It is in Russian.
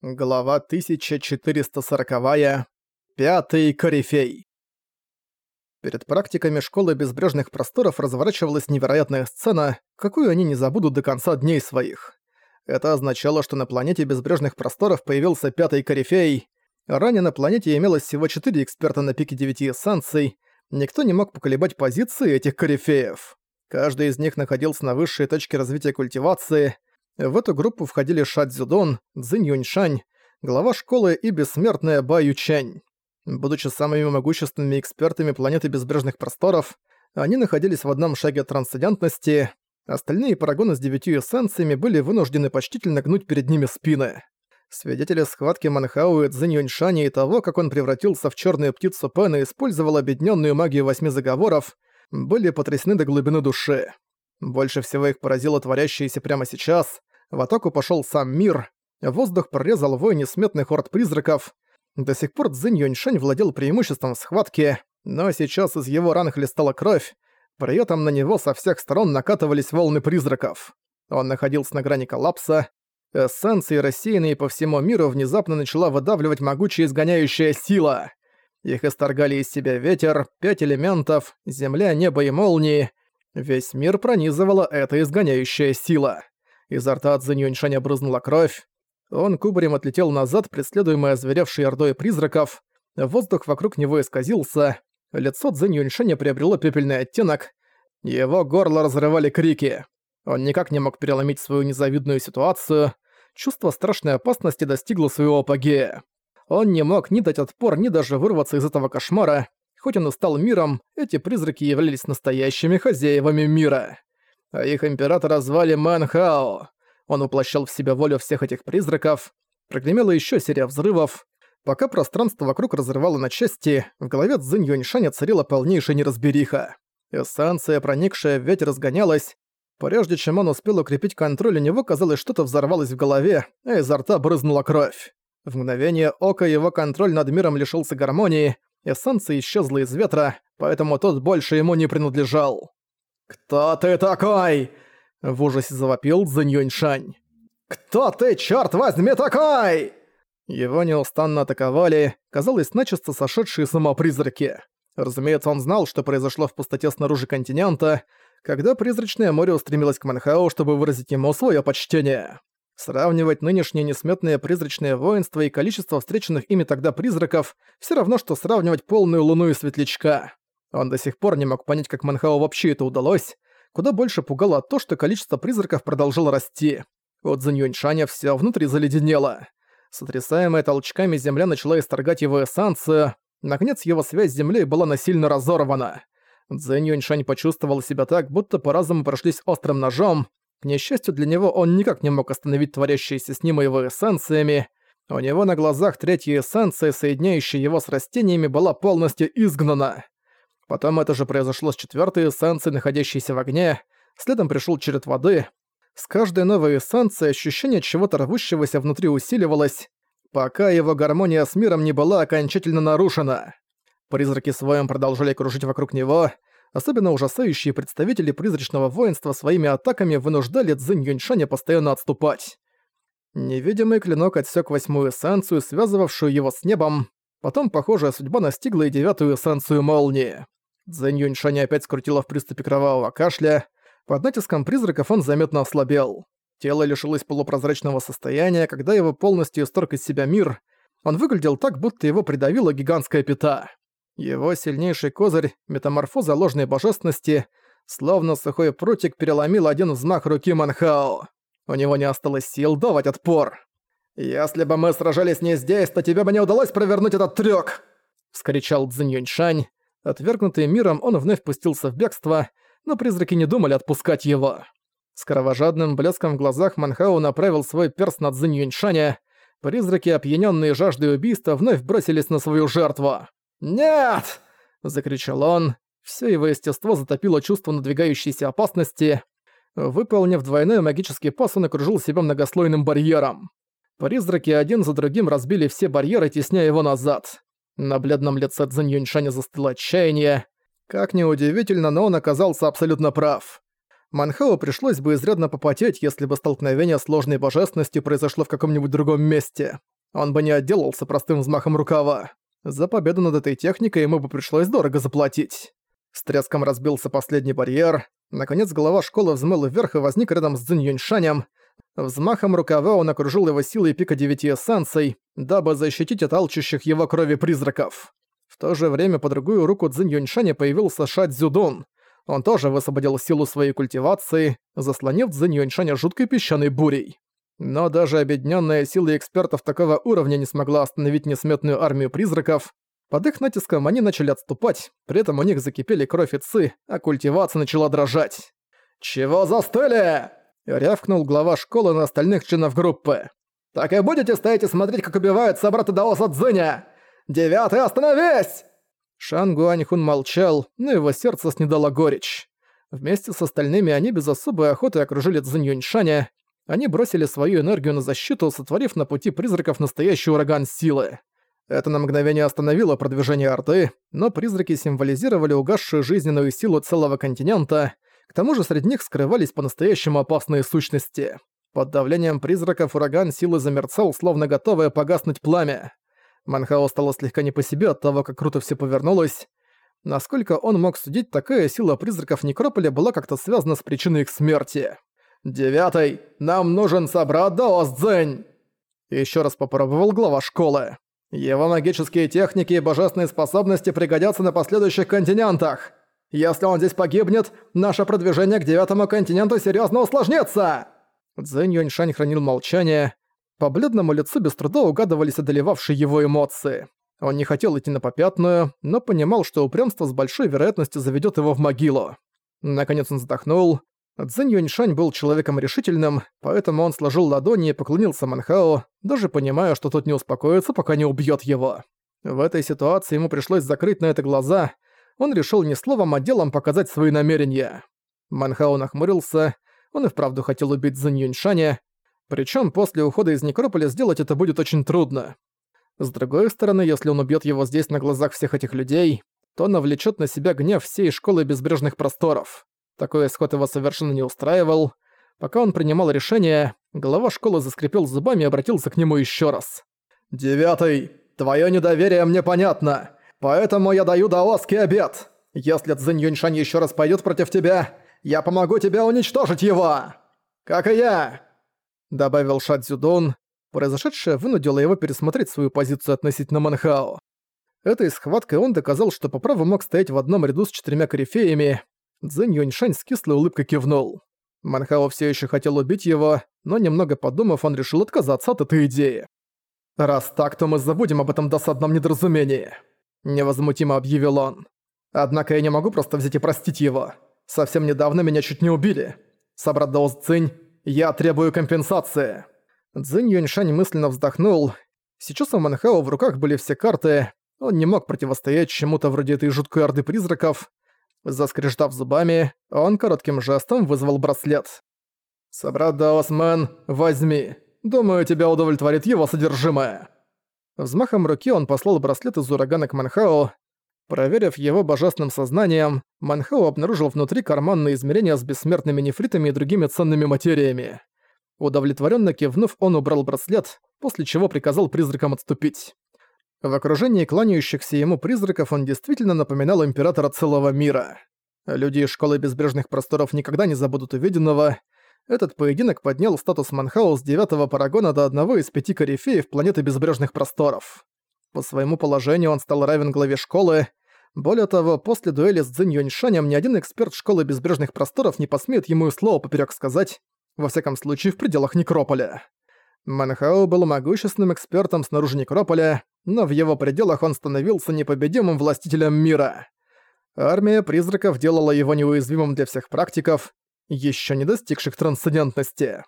Глава 1440. Пятый корифей. Перед практиками школы безбрежных просторов разворачивалась невероятная сцена, какую они не забудут до конца дней своих. Это означало, что на планете безбрежных просторов появился пятый корифей. Ранее на планете имелось всего четыре эксперта на пике девяти эссенций, никто не мог поколебать позиции этих корифеев. Каждый из них находился на высшей точке развития культивации – в эту группу входили Ша Цзюдон, Цзинь Юньшань, глава школы и бессмертная Ба Ючань. Будучи самыми могущественными экспертами планеты безбрежных просторов, они находились в одном шаге трансцендентности, остальные парагоны с девятью эссенциями были вынуждены почтительно гнуть перед ними спины. Свидетели схватки Манхау и Цзинь Юньшаня и того, как он превратился в черную птицу Пен и использовал объединенную магию восьми заговоров, были потрясены до глубины души. Больше всего их поразило творящееся прямо сейчас. В атаку пошел сам мир. Воздух прорезал вой несметных орд призраков. До сих пор Цзинь Юньшань владел преимуществом в схватке, но сейчас из его ран хлестала кровь. При этом на него со всех сторон накатывались волны призраков. Он находился на грани коллапса. Эссенции, рассеянные по всему миру, внезапно начала выдавливать могучая изгоняющая сила. Их исторгали из себя ветер, пять элементов, земля, небо и молнии. Весь мир пронизывала эта изгоняющая сила. Изо рта Цзинь Юньшаня брызнула кровь. Он кубарем отлетел назад, преследуемый озверевшей ордой призраков. Воздух вокруг него исказился. Лицо Цзинь Юньшаня приобрело пепельный оттенок. Его горло разрывали крики. Он никак не мог переломить свою незавидную ситуацию. Чувство страшной опасности достигло своего апогея. Он не мог ни дать отпор, ни даже вырваться из этого кошмара. Хоть он и стал миром, эти призраки являлись настоящими хозяевами мира а их императора звали Манхао. Он воплощал в себя волю всех этих призраков. Прогремела еще серия взрывов. Пока пространство вокруг разрывало на части, в голове Цзинь Юньшаня царила полнейшая неразбериха. Эссенция, проникшая в ветер, разгонялась. Прежде чем он успел укрепить контроль, у него казалось, что-то взорвалось в голове, а изо рта брызнула кровь. В мгновение ока его контроль над миром лишился гармонии, эссенция исчезла из ветра, поэтому тот больше ему не принадлежал. «Кто ты такой?» — в ужасе завопил Цзинь Юньшань. «Кто ты, чёрт возьми, такой?» Его неустанно атаковали, казалось, начисто сошедшие с ума призраки. Разумеется, он знал, что произошло в пустоте снаружи континента, когда призрачное море устремилось к Манхау, чтобы выразить ему свое почтение. Сравнивать нынешнее несметное призрачное воинство и количество встреченных ими тогда призраков все равно, что сравнивать полную луну и светлячка. Он до сих пор не мог понять, как Манхао вообще это удалось. Куда больше пугало то, что количество призраков продолжало расти. У Цзиньюньшаня всё внутри заледенело. Сотрясаемая толчками земля начала исторгать его эссенцию. Наконец его связь с землей была насильно разорвана. Цзэнь Юньшань почувствовал себя так, будто по разуму прошлись острым ножом. К несчастью для него, он никак не мог остановить творящиеся с ним его эссенциями. У него на глазах третья эссенция, соединяющая его с растениями, была полностью изгнана. Потом это же произошло с четвертой эссенцией, находящейся в огне, следом пришел черед воды. С каждой новой эссенцией ощущение чего-то рвущегося внутри усиливалось, пока его гармония с миром не была окончательно нарушена. Призраки своем продолжали кружить вокруг него, особенно ужасающие представители призрачного воинства своими атаками вынуждали Цзинь Юньшаня постоянно отступать. Невидимый клинок отсек восьмую эссенцию, связывавшую его с небом, потом похожая судьба настигла и девятую эссенцию молнии. Цзэнь Юньшаня опять скрутила в приступе кровавого кашля. Под натиском призраков он заметно ослабел. Тело лишилось полупрозрачного состояния, когда его полностью исторг из себя мир. Он выглядел так, будто его придавила гигантская пята. Его сильнейший козырь, метаморфоза ложной божественности, словно сухой прутик переломил один взмах руки Манхао. У него не осталось сил давать отпор. «Если бы мы сражались не здесь, то тебе бы не удалось провернуть этот трюк!» — вскричал Цзинь Юньшань. Отвергнутый миром, он вновь пустился в бегство, но призраки не думали отпускать его. С кровожадным блеском в глазах Манхау направил свой перст над Цзинь Юньшаня. Призраки, опьянённые жаждой убийства, вновь бросились на свою жертву. «Нет!» — закричал он. Всё его естество затопило чувство надвигающейся опасности. Выполнив двойной магический пас, он окружил себя многослойным барьером. Призраки один за другим разбили все барьеры, тесняя его назад. На бледном лице Цзинь Юньшаня застыло отчаяние. Как ни удивительно, но он оказался абсолютно прав. Манхао пришлось бы изрядно попотеть, если бы столкновение с ложной божественностью произошло в каком-нибудь другом месте. Он бы не отделался простым взмахом рукава. За победу над этой техникой ему бы пришлось дорого заплатить. С треском разбился последний барьер. Наконец голова школы взмыла вверх и возник рядом с Цзинь Юньшанем. Взмахом рукава он окружил его силой пика девяти эссенций, дабы защитить от алчущих его крови призраков. В то же время по другую руку Цзинь Юньшаня появился Ша Цзюдун. Он тоже высвободил силу своей культивации, заслонив Цзинь Юньшаня жуткой песчаной бурей. Но даже объединенная сила экспертов такого уровня не смогла остановить несметную армию призраков. Под их натиском они начали отступать, при этом у них закипели кровь и ци, а культивация начала дрожать. «Чего застыли?» — рявкнул глава школы на остальных членов группы. «Так и будете стоять и смотреть, как убивают собрата Даоса Цзиня! Девятый, остановись!» Шан Гуаньхун молчал, но его сердце снедало горечь. Вместе с остальными они без особой охоты окружили Цзинь Юньшаня. Они бросили свою энергию на защиту, сотворив на пути призраков настоящий ураган силы. Это на мгновение остановило продвижение Орды, но призраки символизировали угасшую жизненную силу целого континента, к тому же среди них скрывались по-настоящему опасные сущности. Под давлением призраков ураган силы замерцал, словно готовое погаснуть пламя. Манхао стало слегка не по себе от того, как круто все повернулось. Насколько он мог судить, такая сила призраков Некрополя была как-то связана с причиной их смерти. «Девятый! Нам нужен собрат Даос Цзэнь!» Еще раз попробовал глава школы. Его магические техники и божественные способности пригодятся на последующих континентах. Если он здесь погибнет, наше продвижение к девятому континенту серьезно усложнится!» Цзэнь Юньшань хранил молчание. По бледному лицу без труда угадывались одолевавшие его эмоции. Он не хотел идти на попятную, но понимал, что упрямство с большой вероятностью заведет его в могилу. Наконец он вздохнул. Цзэнь Юньшань был человеком решительным, поэтому он сложил ладони и поклонился Манхао, даже понимая, что тот не успокоится, пока не убьет его. В этой ситуации ему пришлось закрыть на это глаза, он решил не словом, а делом показать свои намерения. Манхао нахмурился, он и вправду хотел убить Цзэнь Юньшаня, причем после ухода из Некрополя сделать это будет очень трудно. С другой стороны, если он убьет его здесь на глазах всех этих людей, то навлечет на себя гнев всей школы безбрежных просторов. Такой исход его совершенно не устраивал. Пока он принимал решение, глава школы заскрипел зубами и обратился к нему еще раз. «Девятый, твое недоверие мне понятно, поэтому я даю даосский обед. Если Цзинь Юньшань еще раз пойдет против тебя, я помогу тебе уничтожить его! Как и я!» Добавил Ша Цзюдун. Произошедшее вынудило его пересмотреть свою позицию относительно Манхао. Этой схваткой он доказал, что по праву мог стоять в одном ряду с четырьмя корифеями, Цзэнь Юньшань с кислой улыбкой кивнул. Манхао все еще хотел убить его, но немного подумав, он решил отказаться от этой идеи. «Раз так, то мы забудем об этом досадном недоразумении», — невозмутимо объявил он. «Однако я не могу просто взять и простить его. Совсем недавно меня чуть не убили. Собрат Даос Цинь, я требую компенсации». Цзинь Юньшань мысленно вздохнул. Сейчас у Манхао в руках были все карты, он не мог противостоять чему-то вроде этой жуткой орды призраков, Заскрежетав зубами, он коротким жестом вызвал браслет. «Собрат Даосмен, возьми. Думаю, тебя удовлетворит его содержимое». Взмахом руки он послал браслет из урагана к Манхао. Проверив его божественным сознанием, Манхао обнаружил внутри карманные измерения с бессмертными нефритами и другими ценными материями. Удовлетворенно кивнув, он убрал браслет, после чего приказал призракам отступить. В окружении кланяющихся ему призраков он действительно напоминал императора целого мира. Люди из Школы Безбрежных Просторов никогда не забудут увиденного. Этот поединок поднял статус Манхау с девятого парагона до одного из пяти корифеев планеты Безбрежных Просторов. По своему положению он стал равен главе школы. Более того, после дуэли с Цзинь Юньшанем ни один эксперт Школы Безбрежных Просторов не посмеет ему и слова поперек сказать, во всяком случае в пределах Некрополя. Манхау был могущественным экспертом снаружи Некрополя, но в его пределах он становился непобедимым властителем мира. Армия призраков делала его неуязвимым для всех практиков, еще не достигших трансцендентности.